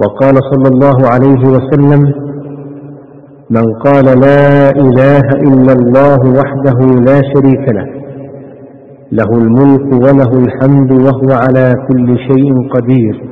وقال صلى الله عليه وسلم من قال لا إله إلا الله وحده لا شريك له له الملك وله الحمد وهو على كل شيء قدير.